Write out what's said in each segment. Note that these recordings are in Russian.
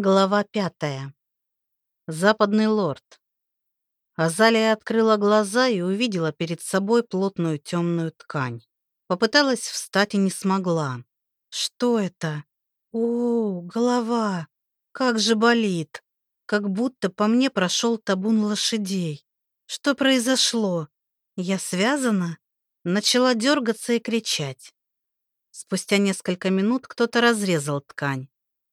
Глава пятая. Западный лорд. Азалия открыла глаза и увидела перед собой плотную темную ткань. Попыталась встать и не смогла. Что это? О, голова! Как же болит! Как будто по мне прошел табун лошадей. Что произошло? Я связана? Начала дергаться и кричать. Спустя несколько минут кто-то разрезал ткань.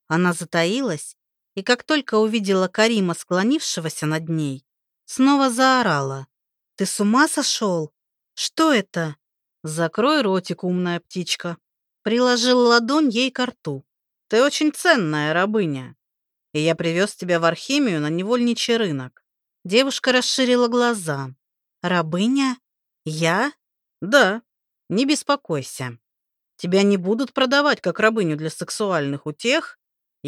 Она затаилась, и как только увидела Карима, склонившегося над ней, снова заорала. «Ты с ума сошел? Что это?» «Закрой ротик, умная птичка». Приложил ладонь ей к рту. «Ты очень ценная рабыня, и я привез тебя в Архимию на невольничий рынок». Девушка расширила глаза. «Рабыня? Я?» «Да, не беспокойся. Тебя не будут продавать как рабыню для сексуальных утех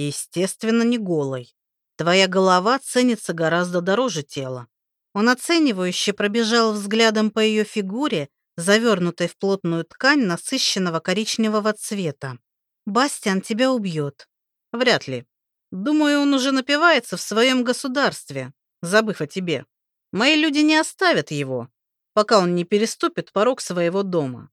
естественно, не голой. Твоя голова ценится гораздо дороже тела. Он оценивающе пробежал взглядом по ее фигуре, завернутой в плотную ткань насыщенного коричневого цвета. «Бастиан тебя убьет». «Вряд ли. Думаю, он уже напивается в своем государстве, забыв о тебе. Мои люди не оставят его, пока он не переступит порог своего дома».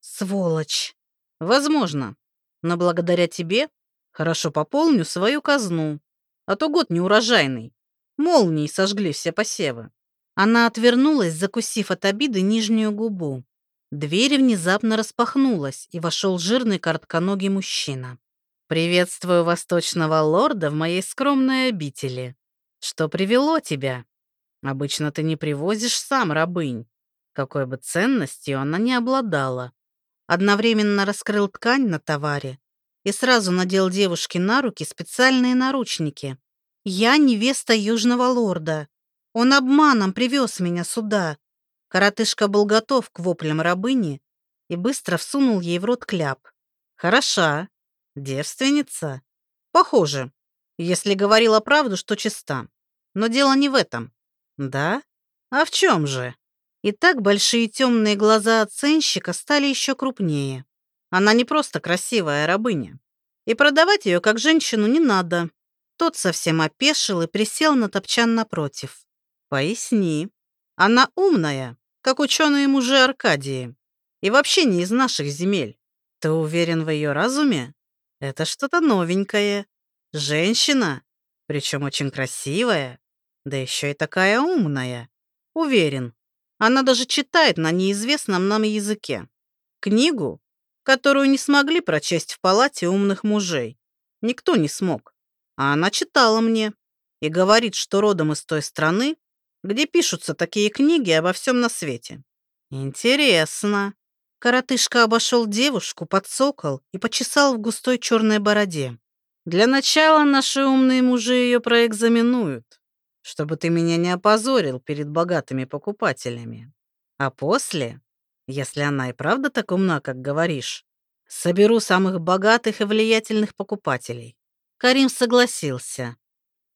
«Сволочь!» «Возможно. Но благодаря тебе Хорошо пополню свою казну, а то год неурожайный. Молнии сожгли все посевы. Она отвернулась, закусив от обиды нижнюю губу. Дверь внезапно распахнулась, и вошел жирный коротконогий мужчина. «Приветствую восточного лорда в моей скромной обители. Что привело тебя? Обычно ты не привозишь сам рабынь, какой бы ценностью она ни обладала». Одновременно раскрыл ткань на товаре и сразу надел девушке на руки специальные наручники. «Я невеста Южного лорда. Он обманом привез меня сюда». Коротышка был готов к воплям рабыни и быстро всунул ей в рот кляп. «Хороша. Девственница. Похоже, если говорила правду, что чиста. Но дело не в этом. Да? А в чем же?» И так большие темные глаза оценщика стали еще крупнее. Она не просто красивая рабыня. И продавать ее как женщину не надо. Тот совсем опешил и присел на топчан напротив. Поясни. Она умная, как ученые мужи Аркадии. И вообще не из наших земель. Ты уверен в ее разуме? Это что-то новенькое. Женщина, причем очень красивая, да еще и такая умная. Уверен. Она даже читает на неизвестном нам языке. Книгу, которую не смогли прочесть в палате умных мужей. Никто не смог. А она читала мне и говорит, что родом из той страны, где пишутся такие книги обо всем на свете. Интересно. Коротышка обошел девушку, подсокол и почесал в густой черной бороде. Для начала наши умные мужи ее проэкзаменуют, чтобы ты меня не опозорил перед богатыми покупателями. А после если она и правда так умна, как говоришь. Соберу самых богатых и влиятельных покупателей. Карим согласился.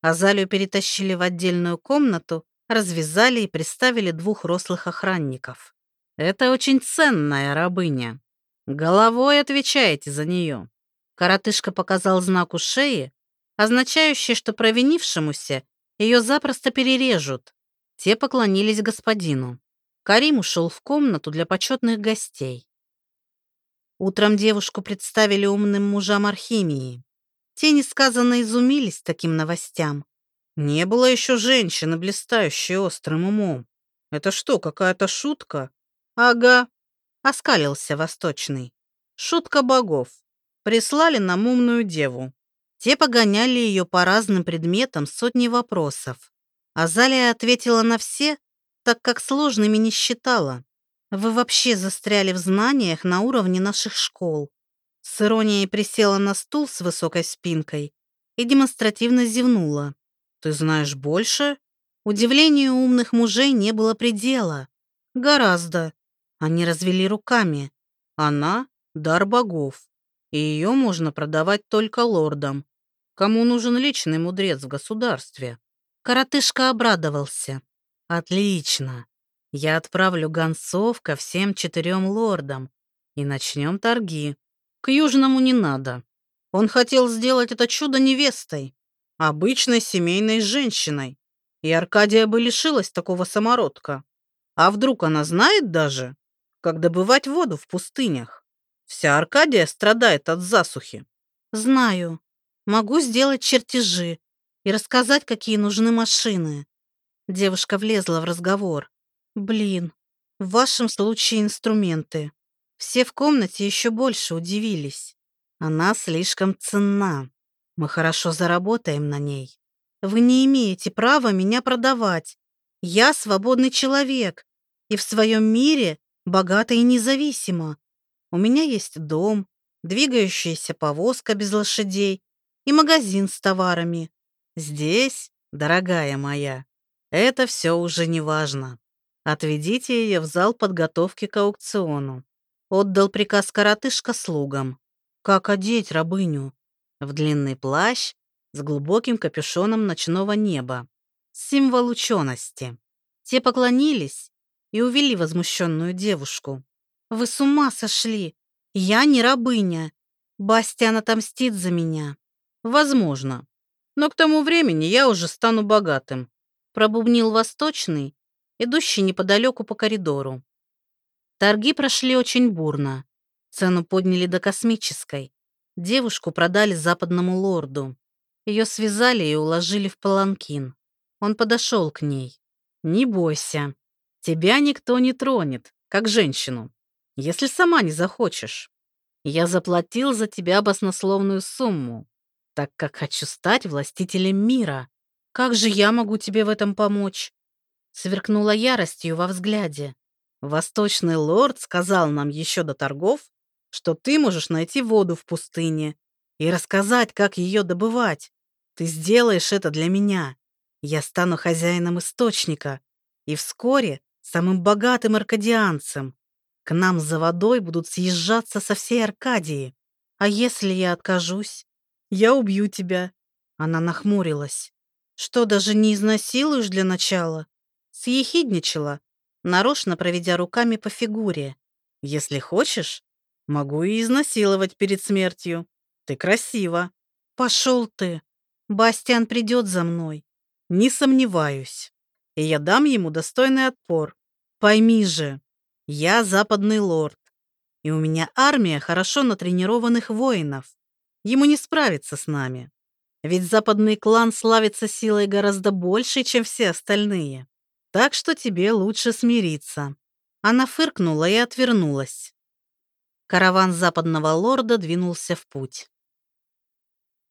Азалию перетащили в отдельную комнату, развязали и приставили двух рослых охранников. Это очень ценная рабыня. Головой отвечаете за нее. Коротышка показал знак у шеи, означающий, что провинившемуся ее запросто перережут. Те поклонились господину. Карим ушел в комнату для почетных гостей. Утром девушку представили умным мужам Архимии. Те несказанно изумились таким новостям. Не было еще женщины, блистающей острым умом. Это что, какая-то шутка? Ага, оскалился Восточный. Шутка богов. Прислали нам умную деву. Те погоняли ее по разным предметам сотни вопросов. Азалия ответила на все, так как сложными не считала. Вы вообще застряли в знаниях на уровне наших школ. С иронией присела на стул с высокой спинкой и демонстративно зевнула. Ты знаешь больше? Удивлению умных мужей не было предела. Гораздо. Они развели руками. Она — дар богов, и ее можно продавать только лордам. Кому нужен личный мудрец в государстве? Коротышка обрадовался. Отлично. Я отправлю гонцов ко всем четырем лордам и начнем торги. К Южному не надо. Он хотел сделать это чудо невестой. обычной семейной женщиной, и Аркадия бы лишилась такого самородка. А вдруг она знает даже, как добывать воду в пустынях? Вся Аркадия страдает от засухи. Знаю. Могу сделать чертежи и рассказать, какие нужны машины. Девушка влезла в разговор. Блин, в вашем случае инструменты. Все в комнате еще больше удивились. Она слишком ценна. Мы хорошо заработаем на ней. Вы не имеете права меня продавать. Я свободный человек и в своем мире богата и независима. У меня есть дом, двигающаяся повозка без лошадей и магазин с товарами. Здесь, дорогая моя, это все уже не важно. Отведите ее в зал подготовки к аукциону. Отдал приказ коротышка слугам. Как одеть рабыню? В длинный плащ с глубоким капюшоном ночного неба. Символ учености. Те поклонились и увели возмущенную девушку. «Вы с ума сошли! Я не рабыня! Бастиан отомстит за меня!» «Возможно. Но к тому времени я уже стану богатым», пробубнил Восточный, идущий неподалеку по коридору. Торги прошли очень бурно. Цену подняли до космической. Девушку продали западному лорду. Ее связали и уложили в паланкин. Он подошел к ней. «Не бойся. Тебя никто не тронет, как женщину, если сама не захочешь. Я заплатил за тебя баснословную сумму, так как хочу стать властителем мира. Как же я могу тебе в этом помочь?» Сверкнула яростью во взгляде. «Восточный лорд сказал нам еще до торгов, что ты можешь найти воду в пустыне и рассказать, как ее добывать. Ты сделаешь это для меня. Я стану хозяином источника и вскоре самым богатым аркадианцем. К нам за водой будут съезжаться со всей Аркадии. А если я откажусь? Я убью тебя. Она нахмурилась. Что, даже не изнасилуешь для начала? Съехидничала, нарочно проведя руками по фигуре. Если хочешь, могу и изнасиловать перед смертью. Ты красива. Пошел ты. Бастиан придет за мной. Не сомневаюсь. И я дам ему достойный отпор. Пойми же, я западный лорд. И у меня армия хорошо натренированных воинов. Ему не справиться с нами. Ведь западный клан славится силой гораздо больше, чем все остальные. Так что тебе лучше смириться. Она фыркнула и отвернулась. Караван западного лорда двинулся в путь.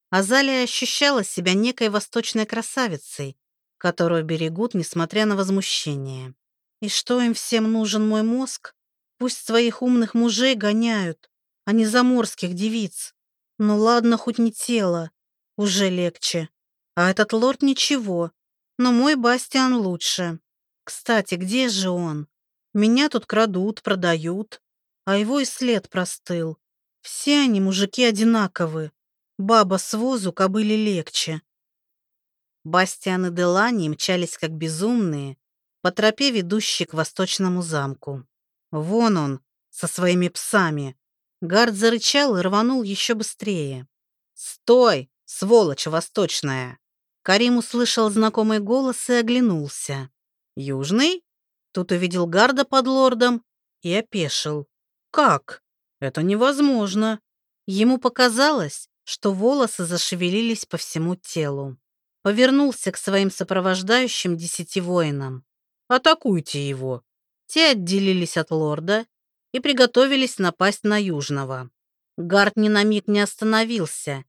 Азалия ощущала себя некой восточной красавицей, которую берегут, несмотря на возмущение. И что им всем нужен мой мозг? Пусть своих умных мужей гоняют, а не заморских девиц. Ну ладно, хоть не тело, уже легче. А этот лорд ничего, но мой Бастиан лучше. Кстати, где же он? Меня тут крадут, продают, а его и след простыл. Все они, мужики, одинаковы. Баба с возу кобыли легче. Бастиан и Делани мчались как безумные по тропе, ведущей к восточному замку. Вон он, со своими псами. Гард зарычал и рванул еще быстрее. «Стой, сволочь восточная!» Карим услышал знакомый голос и оглянулся. «Южный?» Тут увидел Гарда под лордом и опешил. «Как? Это невозможно!» Ему показалось, что волосы зашевелились по всему телу. Повернулся к своим сопровождающим десяти воинам. «Атакуйте его!» Те отделились от лорда и приготовились напасть на Южного. Гард ни на миг не остановился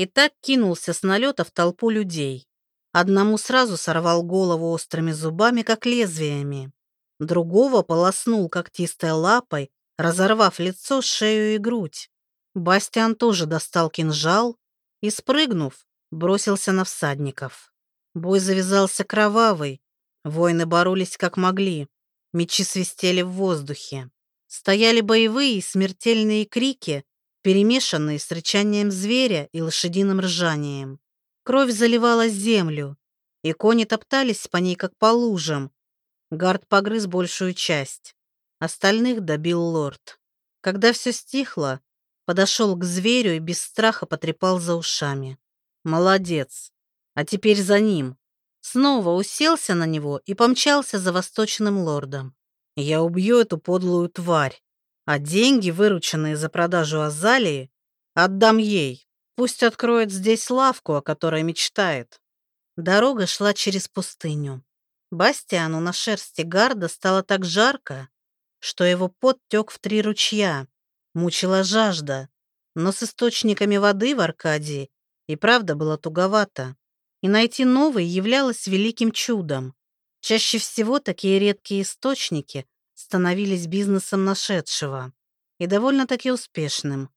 и так кинулся с налета в толпу людей. Одному сразу сорвал голову острыми зубами, как лезвиями. Другого полоснул когтистой лапой, разорвав лицо, шею и грудь. Бастиан тоже достал кинжал и, спрыгнув, бросился на всадников. Бой завязался кровавый. Воины боролись как могли. Мечи свистели в воздухе. Стояли боевые и смертельные крики, перемешанные с рычанием зверя и лошадиным ржанием. Кровь заливала землю, и кони топтались по ней, как по лужам. Гард погрыз большую часть. Остальных добил лорд. Когда все стихло, Подошел к зверю и без страха потрепал за ушами. «Молодец! а теперь за ним. Снова уселся на него и помчался за восточным лордом. Я убью эту подлую тварь, а деньги, вырученные за продажу Азалии, отдам ей. Пусть откроет здесь лавку, о которой мечтает. Дорога шла через пустыню. Бастиану на шерсти гарда стало так жарко, что его пот тек в три ручья. Мучила жажда, но с источниками воды в Аркадии и правда было туговато. И найти новый являлось великим чудом. Чаще всего такие редкие источники становились бизнесом нашедшего и довольно-таки успешным.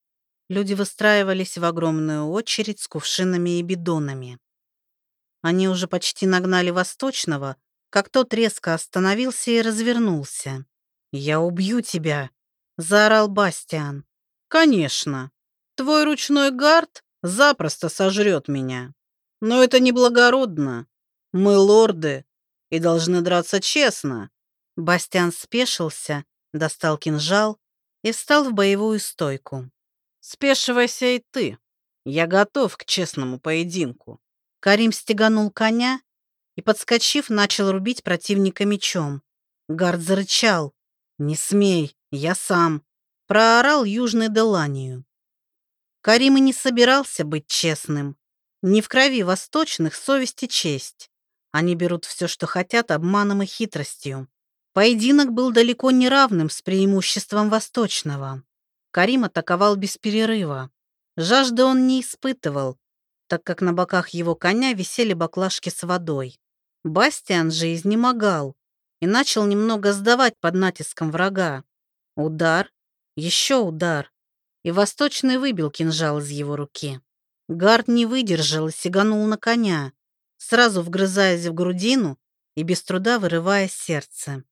Люди выстраивались в огромную очередь с кувшинами и бидонами. Они уже почти нагнали Восточного, как тот резко остановился и развернулся. «Я убью тебя!» — заорал Бастиан. «Конечно. Твой ручной гард запросто сожрет меня. Но это неблагородно. Мы лорды и должны драться честно». Бастиан спешился, достал кинжал и встал в боевую стойку. «Спешивайся и ты. Я готов к честному поединку». Карим стеганул коня и, подскочив, начал рубить противника мечом. Гард зарычал. «Не смей, я сам!» Проорал Южный Деланию. Карим и не собирался быть честным. Не в крови восточных совесть и честь. Они берут все, что хотят, обманом и хитростью. Поединок был далеко не равным с преимуществом восточного. Карим атаковал без перерыва. Жажды он не испытывал, так как на боках его коня висели баклажки с водой. Бастиан же изнемогал и начал немного сдавать под натиском врага. Удар, еще удар, и Восточный выбил кинжал из его руки. Гард не выдержал и сиганул на коня, сразу вгрызаясь в грудину и без труда вырывая сердце.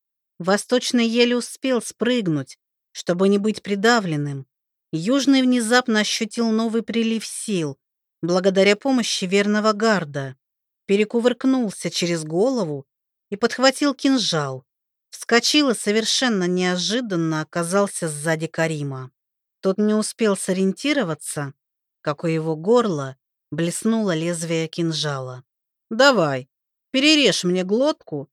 Восточный еле успел спрыгнуть, чтобы не быть придавленным. Южный внезапно ощутил новый прилив сил, благодаря помощи верного гарда перекувыркнулся через голову и подхватил кинжал. Вскочил и совершенно неожиданно оказался сзади Карима. Тот не успел сориентироваться, как у его горла блеснуло лезвие кинжала. «Давай, перережь мне глотку,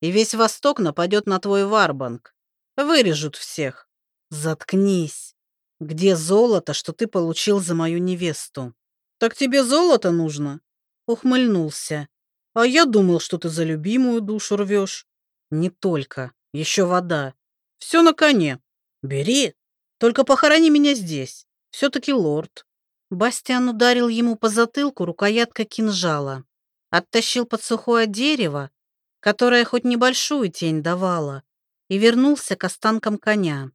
и весь Восток нападет на твой варбанг. Вырежут всех. Заткнись. Где золото, что ты получил за мою невесту? Так тебе золото нужно? ухмыльнулся. «А я думал, что ты за любимую душу рвешь». «Не только. Еще вода. Все на коне. Бери. Только похорони меня здесь. Все-таки лорд». Бастиан ударил ему по затылку рукояткой кинжала. Оттащил под сухое дерево, которое хоть небольшую тень давало, и вернулся к останкам коня.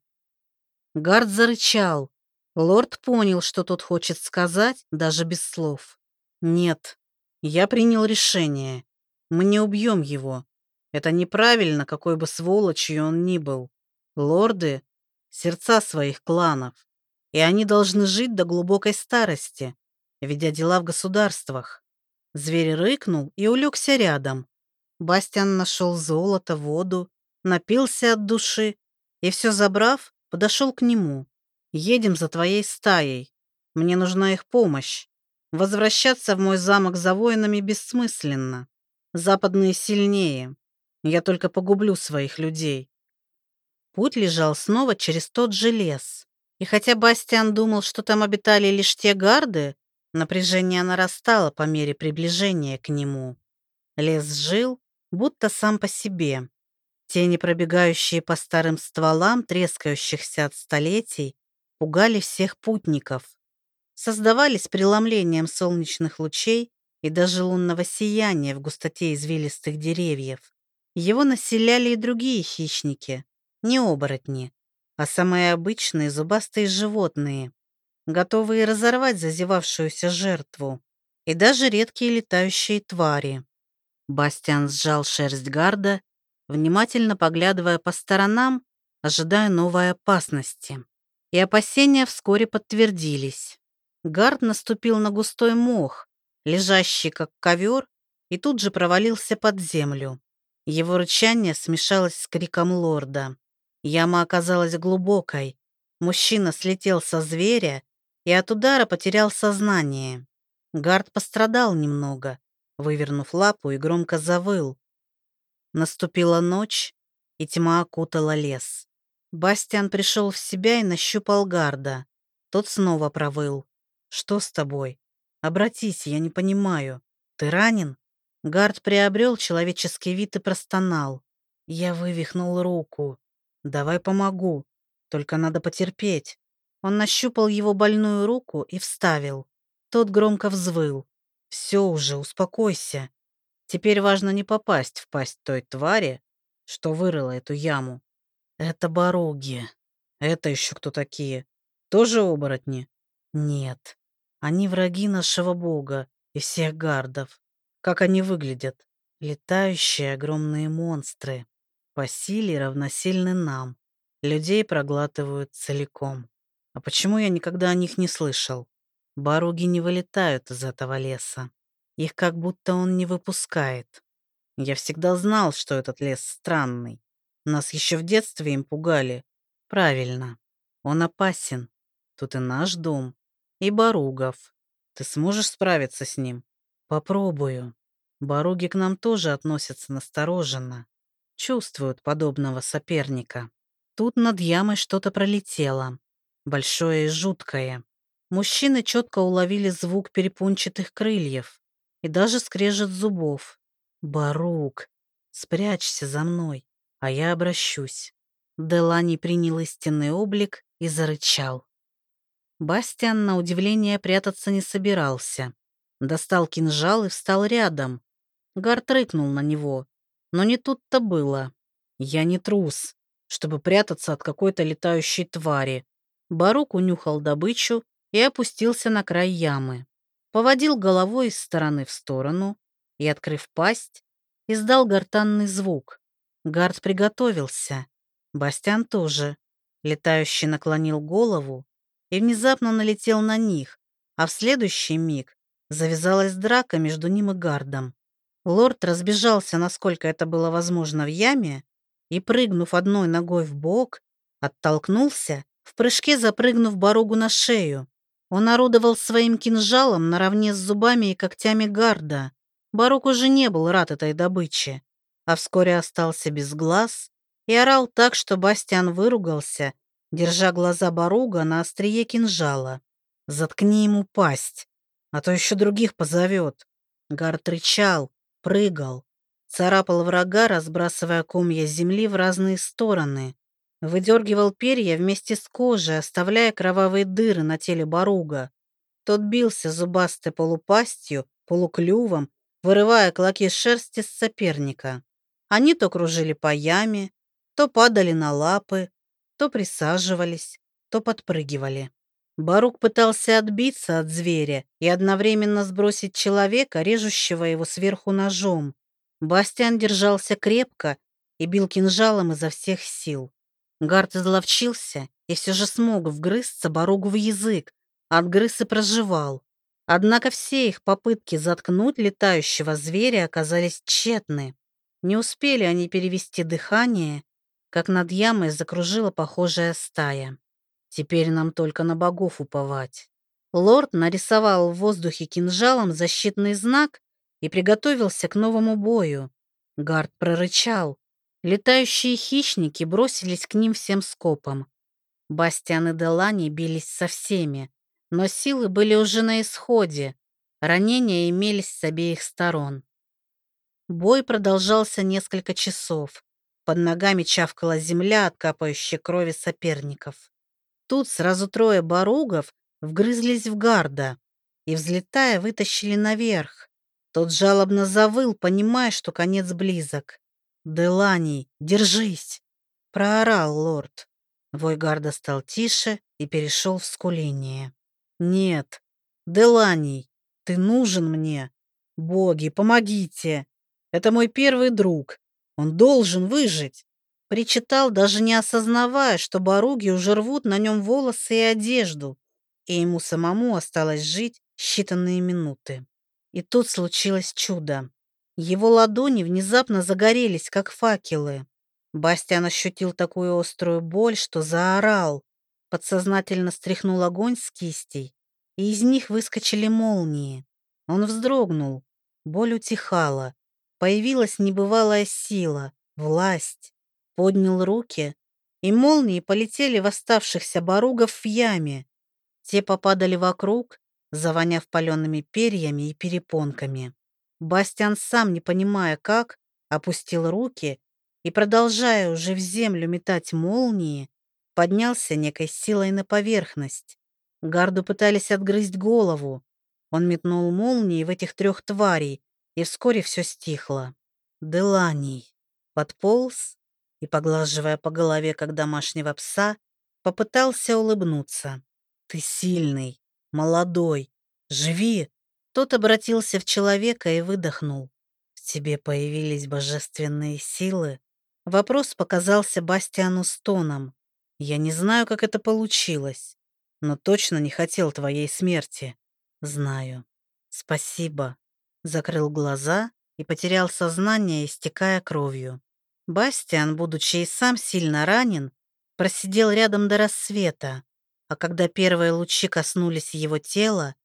Гард зарычал. Лорд понял, что тот хочет сказать, даже без слов. «Нет, я принял решение. Мы не убьем его. Это неправильно, какой бы сволочью он ни был. Лорды — сердца своих кланов, и они должны жить до глубокой старости, ведя дела в государствах. Зверь рыкнул и улегся рядом. Бастиан нашел золото, воду, напился от души и, все забрав, подошел к нему. «Едем за твоей стаей. Мне нужна их помощь. Возвращаться в мой замок за воинами бессмысленно. Западные сильнее. Я только погублю своих людей. Путь лежал снова через тот же лес. И хотя Бастиан думал, что там обитали лишь те гарды, напряжение нарастало по мере приближения к нему. Лес жил, будто сам по себе. Тени, пробегающие по старым стволам, трескающихся от столетий, пугали всех путников создавались преломлением солнечных лучей и даже лунного сияния в густоте извилистых деревьев. Его населяли и другие хищники, не оборотни, а самые обычные зубастые животные, готовые разорвать зазевавшуюся жертву, и даже редкие летающие твари. Бастиан сжал шерсть гарда, внимательно поглядывая по сторонам, ожидая новой опасности. И опасения вскоре подтвердились. Гард наступил на густой мох, лежащий как ковер, и тут же провалился под землю. Его рычание смешалось с криком лорда. Яма оказалась глубокой. Мужчина слетел со зверя и от удара потерял сознание. Гард пострадал немного. Вывернув лапу и громко завыл. Наступила ночь, и тьма окутала лес. Бастиан пришел в себя и нащупал гарда. Тот снова провыл. «Что с тобой? Обратись, я не понимаю. Ты ранен?» Гард приобрел человеческий вид и простонал. Я вывихнул руку. «Давай помогу. Только надо потерпеть». Он нащупал его больную руку и вставил. Тот громко взвыл. «Все уже, успокойся. Теперь важно не попасть в пасть той твари, что вырыла эту яму. Это баруги. Это еще кто такие? Тоже оборотни? Нет. Они враги нашего бога и всех гардов. Как они выглядят? Летающие огромные монстры. По силе равносильны нам. Людей проглатывают целиком. А почему я никогда о них не слышал? Баруги не вылетают из этого леса. Их как будто он не выпускает. Я всегда знал, что этот лес странный. Нас еще в детстве им пугали. Правильно. Он опасен. Тут и наш дом, и Баругов. Ты сможешь справиться с ним? Попробую. Баруги к нам тоже относятся настороженно. Чувствуют подобного соперника. Тут над ямой что-то пролетело. Большое и жуткое. Мужчины четко уловили звук перепунчатых крыльев и даже скрежет зубов. «Барук, спрячься за мной, а я обращусь». Делани принял истинный облик и зарычал. Бастиан, на удивление, прятаться не собирался. Достал кинжал и встал рядом. Гард рыкнул на него. Но не тут-то было. «Я не трус, чтобы прятаться от какой-то летающей твари». Барук унюхал добычу и опустился на край ямы. Поводил головой из стороны в сторону и, открыв пасть, издал гортанный звук. Гард приготовился. Бастян тоже. Летающий наклонил голову и внезапно налетел на них, а в следующий миг завязалась драка между ним и Гардом. Лорд разбежался, насколько это было возможно, в яме и, прыгнув одной ногой в бок, оттолкнулся, в прыжке запрыгнув Баругу на шею. Он орудовал своим кинжалом наравне с зубами и когтями гарда. Барук уже не был рад этой добыче, а вскоре остался без глаз и орал так, что Бастиан выругался, держа глаза Баруга на острие кинжала. «Заткни ему пасть, а то еще других позовет». Гард рычал, прыгал, царапал врага, разбрасывая комья земли в разные стороны. Выдергивал перья вместе с кожей, оставляя кровавые дыры на теле Баруга. Тот бился зубастой полупастью, полуклювом, вырывая клоки шерсти с соперника. Они то кружили по яме, то падали на лапы, то присаживались, то подпрыгивали. Барук пытался отбиться от зверя и одновременно сбросить человека, режущего его сверху ножом. Бастиан держался крепко и бил кинжалом изо всех сил. Гард изловчился и все же смог вгрызться Баругу в язык, отгрыз и проживал. Однако все их попытки заткнуть летающего зверя оказались тщетны. Не успели они перевести дыхание, как над ямой закружила похожая стая. Теперь нам только на богов уповать. Лорд нарисовал в воздухе кинжалом защитный знак и приготовился к новому бою. Гард прорычал. Летающие хищники бросились к ним всем скопом. Бастиан и Делани бились со всеми, но силы были уже на исходе. Ранения имелись с обеих сторон. Бой продолжался несколько часов. Под ногами чавкала земля от капающей крови соперников. Тут сразу трое баругов вгрызлись в гарда и, взлетая, вытащили наверх. Тот жалобно завыл, понимая, что конец близок. «Деланий, держись!» — проорал лорд. Войгарда стал тише и перешел в скуление. «Нет, Деланий, ты нужен мне. Боги, помогите! Это мой первый друг. Он должен выжить!» Причитал, даже не осознавая, что баруги уже рвут на нем волосы и одежду, и ему самому осталось жить считанные минуты. И тут случилось чудо. Его ладони внезапно загорелись, как факелы. Бастиан ощутил такую острую боль, что заорал. Подсознательно стряхнул огонь с кистей, и из них выскочили молнии. Он вздрогнул. Боль утихала. Появилась небывалая сила, власть. Поднял руки, и молнии полетели в оставшихся боругов в яме. Те попадали вокруг, завоняв палеными перьями и перепонками. Бастиан, сам не понимая как, опустил руки и, продолжая уже в землю метать молнии, поднялся некой силой на поверхность. Гарду пытались отгрызть голову. Он метнул молнии в этих трех тварей, и вскоре все стихло. Деланий подполз и, поглаживая по голове, как домашнего пса, попытался улыбнуться. «Ты сильный, молодой, живи!» Тот обратился в человека и выдохнул. «В тебе появились божественные силы?» Вопрос показался Бастиану стоном. «Я не знаю, как это получилось, но точно не хотел твоей смерти. Знаю. Спасибо». Закрыл глаза и потерял сознание, истекая кровью. Бастиан, будучи и сам сильно ранен, просидел рядом до рассвета, а когда первые лучи коснулись его тела,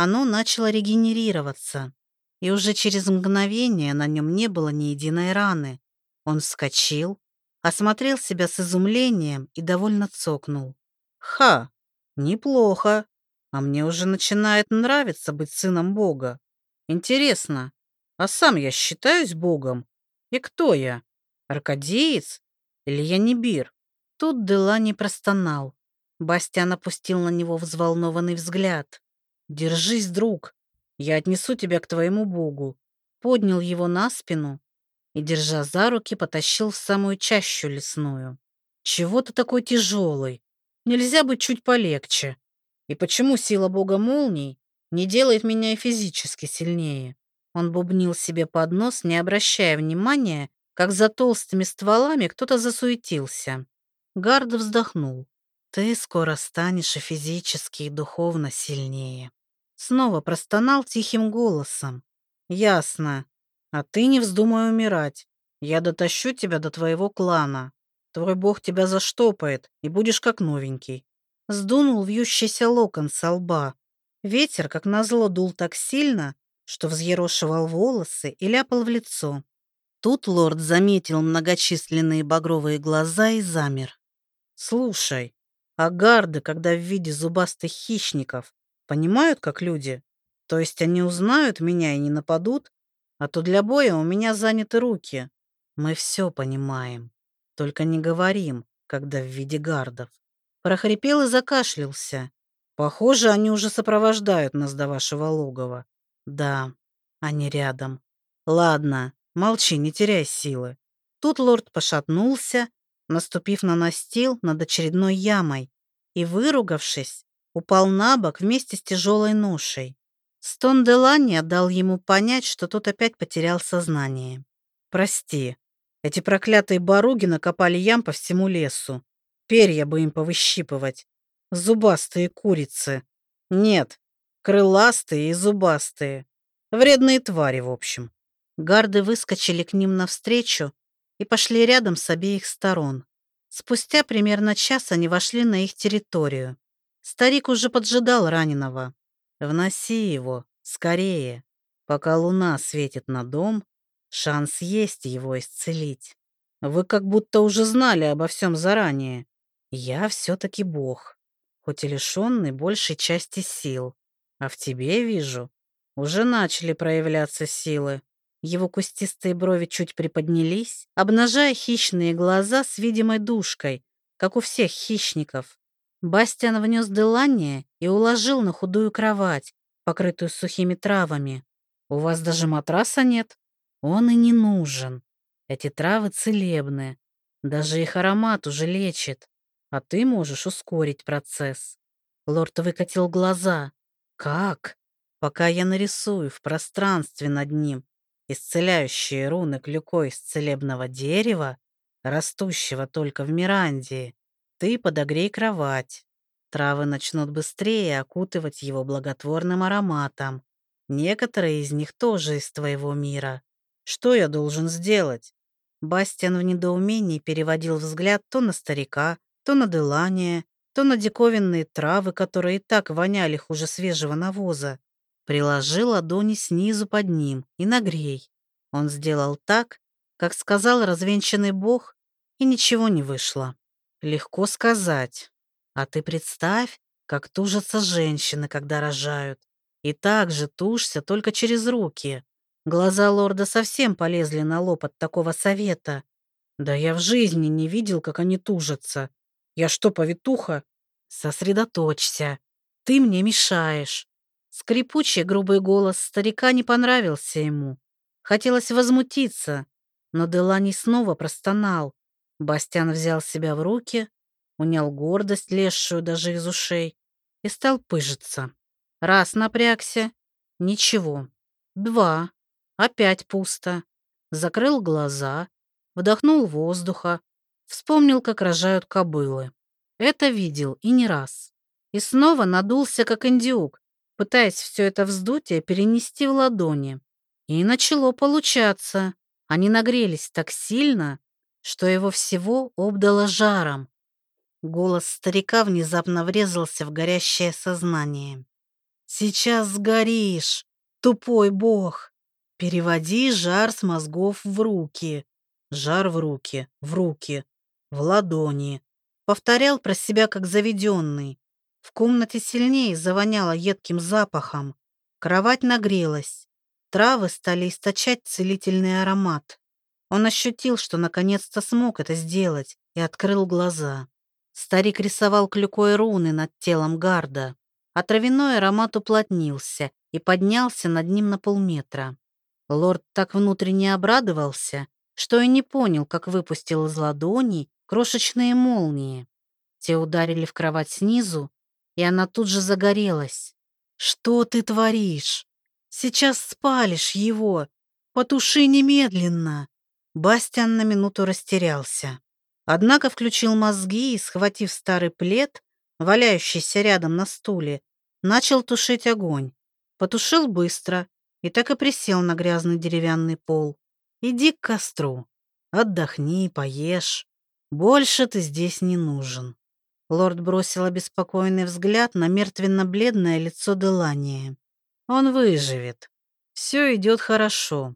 оно начало регенерироваться, и уже через мгновение на нем не было ни единой раны. Он вскочил, осмотрел себя с изумлением и довольно цокнул. «Ха! Неплохо! А мне уже начинает нравиться быть сыном Бога. Интересно, а сам я считаюсь Богом? И кто я? Аркадеец? Или я не Бир?» Тут Делани простонал. Бастиан опустил на него взволнованный взгляд. «Держись, друг, я отнесу тебя к твоему богу». Поднял его на спину и, держа за руки, потащил в самую чащу лесную. «Чего ты такой тяжелый? Нельзя быть чуть полегче. И почему сила бога молний не делает меня и физически сильнее?» Он бубнил себе под нос, не обращая внимания, как за толстыми стволами кто-то засуетился. Гард вздохнул. «Ты скоро станешь и физически, и духовно сильнее». Снова простонал тихим голосом. «Ясно. А ты не вздумай умирать. Я дотащу тебя до твоего клана. Твой бог тебя заштопает, и будешь как новенький». Сдунул вьющийся локон со лба. Ветер, как назло, дул так сильно, что взъерошивал волосы и ляпал в лицо. Тут лорд заметил многочисленные багровые глаза и замер. «Слушай, а гарды, когда в виде зубастых хищников, понимают, как люди? То есть они узнают меня и не нападут? А то для боя у меня заняты руки. Мы все понимаем, только не говорим, когда в виде гардов». Прохрипел и закашлялся. Похоже, они уже сопровождают нас до вашего логова. Да, они рядом. Ладно, молчи, не теряй силы. Тут лорд пошатнулся, наступив на настил над очередной ямой, и, выругавшись, упал на бок вместе с тяжелой ношей. Стон Делани отдал ему понять, что тот опять потерял сознание. «Прости, эти проклятые боруги накопали ям по всему лесу. Перья бы им повыщипывать. Зубастые курицы. Нет, крыластые и зубастые. Вредные твари, в общем». Гарды выскочили к ним навстречу, и пошли рядом с обеих сторон. Спустя примерно час они вошли на их территорию. Старик уже поджидал раненого. «Вноси его, скорее. Пока луна светит на дом, шанс есть его исцелить. Вы как будто уже знали обо всем заранее. Я все-таки бог, хоть и лишенный большей части сил. А в тебе, вижу, уже начали проявляться силы. Его кустистые брови чуть приподнялись, обнажая хищные глаза с видимой душкой, как у всех хищников. Бастиан внес Делания и уложил на худую кровать, покрытую сухими травами. «У вас даже матраса нет?» «Он и не нужен. Эти травы целебные. Даже их аромат уже лечит. А ты можешь ускорить процесс». Лорд выкатил глаза. «Как?» «Пока я нарисую в пространстве над ним исцеляющие руны клюкой из целебного дерева, растущего только в Мирандии, ты подогрей кровать. Травы начнут быстрее окутывать его благотворным ароматом. Некоторые из них тоже из твоего мира. Что я должен сделать?» Бастиан в недоумении переводил взгляд то на старика, то на Делания, то на диковинные травы, которые и так воняли хуже свежего навоза. Приложи ладони снизу под ним и нагрей. Он сделал так, как сказал развенчанный бог, и ничего не вышло. Легко сказать. А ты представь, как тужатся женщины, когда рожают. И так же тужься, только через руки. Глаза лорда совсем полезли на лоб от такого совета. Да я в жизни не видел, как они тужатся. Я что, повитуха? Сосредоточься. Ты мне мешаешь. Скрипучий грубый голос старика не понравился ему. Хотелось возмутиться, но Делани снова простонал. Бастян взял себя в руки, унял гордость, лезшую даже из ушей, и стал пыжиться. Раз напрягся — ничего. Два — опять пусто. Закрыл глаза, вдохнул воздуха, вспомнил, как рожают кобылы. Это видел и не раз. И снова надулся, как индюк, пытаясь все это вздутие перенести в ладони. И начало получаться. Они нагрелись так сильно, что его всего обдало жаром. Голос старика внезапно врезался в горящее сознание. «Сейчас сгоришь, тупой бог! Переводи жар с мозгов в руки. Жар в руки, в руки, в ладони». Повторял про себя как заведенный. В комнате сильнее завоняло едким запахом. Кровать нагрелась. Травы стали источать целительный аромат. Он ощутил, что наконец-то смог это сделать, и открыл глаза. Старик рисовал клюкой руны над телом гарда, а травяной аромат уплотнился и поднялся над ним на полметра. Лорд так внутренне обрадовался, что и не понял, как выпустил из ладоней крошечные молнии. Те ударили в кровать снизу, и она тут же загорелась. «Что ты творишь?» Сейчас спалишь его. Потуши немедленно. Бастиан на минуту растерялся. Однако включил мозги и, схватив старый плед, валяющийся рядом на стуле, начал тушить огонь. Потушил быстро и так и присел на грязный деревянный пол. Иди к костру. Отдохни, поешь. Больше ты здесь не нужен. Лорд бросил обеспокоенный взгляд на мертвенно-бледное лицо Делания. Он выживет. Все идет хорошо.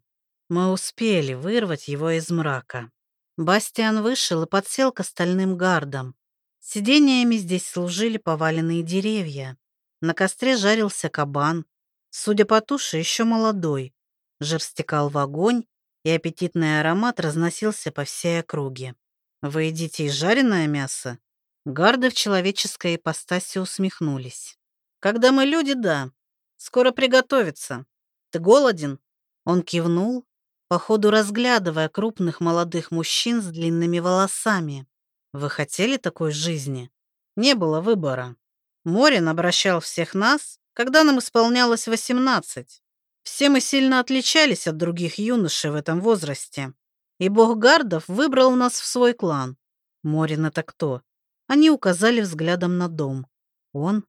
Мы успели вырвать его из мрака. Бастиан вышел и подсел к остальным гардам. Сидениями здесь служили поваленные деревья. На костре жарился кабан. Судя по туше, еще молодой. Жир стекал в огонь, и аппетитный аромат разносился по всей округе. «Вы едите и жареное мясо?» Гарды в человеческой ипостаси усмехнулись. «Когда мы люди, да. Скоро приготовиться. Ты голоден?» Он кивнул, походу разглядывая крупных молодых мужчин с длинными волосами. «Вы хотели такой жизни?» Не было выбора. Морин обращал всех нас, когда нам исполнялось 18. Все мы сильно отличались от других юношей в этом возрасте. И бог Гардов выбрал нас в свой клан. Морин это кто? Они указали взглядом на дом. Он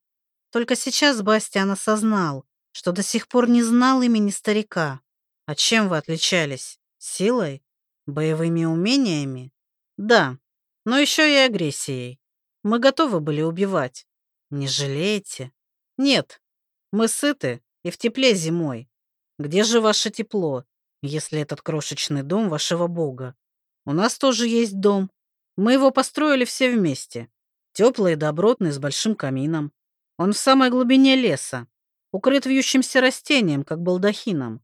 только сейчас Бастиан осознал, что до сих пор не знал имени старика. А чем вы отличались? Силой? Боевыми умениями? Да, но еще и агрессией. Мы готовы были убивать. Не жалеете? Нет, мы сыты и в тепле зимой. Где же ваше тепло, если этот крошечный дом вашего бога? У нас тоже есть дом. Мы его построили все вместе. Теплый и добротный, с большим камином. Он в самой глубине леса, укрыт вьющимся растением, как балдахином.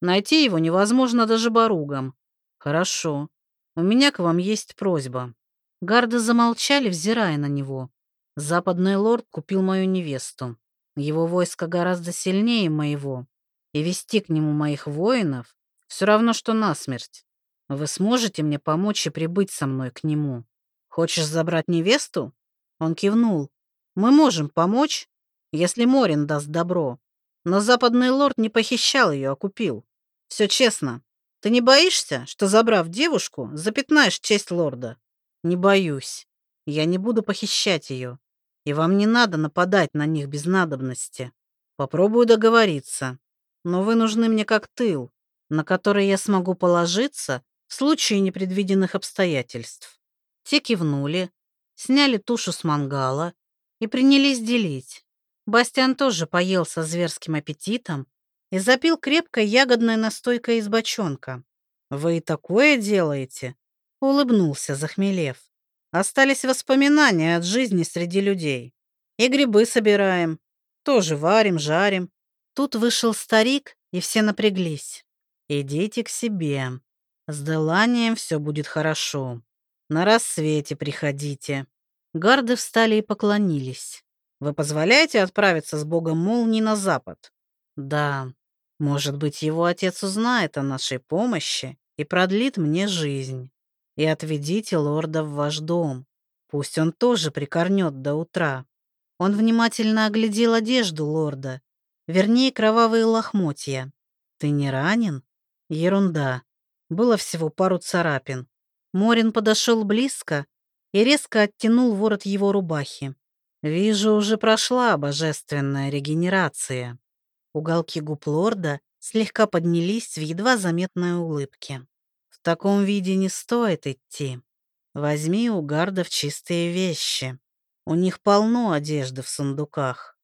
Найти его невозможно даже баругам. Хорошо. У меня к вам есть просьба. Гарды замолчали, взирая на него. Западный лорд купил мою невесту. Его войско гораздо сильнее моего. И вести к нему моих воинов все равно, что насмерть. Вы сможете мне помочь и прибыть со мной к нему? Хочешь забрать невесту? Он кивнул. Мы можем помочь, если Морин даст добро. Но западный лорд не похищал ее, а купил. Все честно. Ты не боишься, что, забрав девушку, запятнаешь честь лорда? Не боюсь. Я не буду похищать ее. И вам не надо нападать на них без надобности. Попробую договориться. Но вы нужны мне как тыл, на который я смогу положиться в случае непредвиденных обстоятельств. Те кивнули, сняли тушу с мангала и принялись делить. Бастиан тоже поел со зверским аппетитом и запил крепкой ягодной настойкой из бочонка. «Вы и такое делаете?» — улыбнулся, захмелев. «Остались воспоминания от жизни среди людей. И грибы собираем. Тоже варим, жарим». Тут вышел старик, и все напряглись. «Идите к себе. С Деланием все будет хорошо. На рассвете приходите». Гарды встали и поклонились. «Вы позволяете отправиться с богом молний на запад?» «Да. Может быть, его отец узнает о нашей помощи и продлит мне жизнь. И отведите лорда в ваш дом. Пусть он тоже прикорнет до утра». Он внимательно оглядел одежду лорда, вернее, кровавые лохмотья. «Ты не ранен?» «Ерунда. Было всего пару царапин». Морин подошел близко и резко оттянул ворот его рубахи. «Вижу, уже прошла божественная регенерация». Уголки губ лорда слегка поднялись в едва заметной улыбке. «В таком виде не стоит идти. Возьми у гардов чистые вещи. У них полно одежды в сундуках.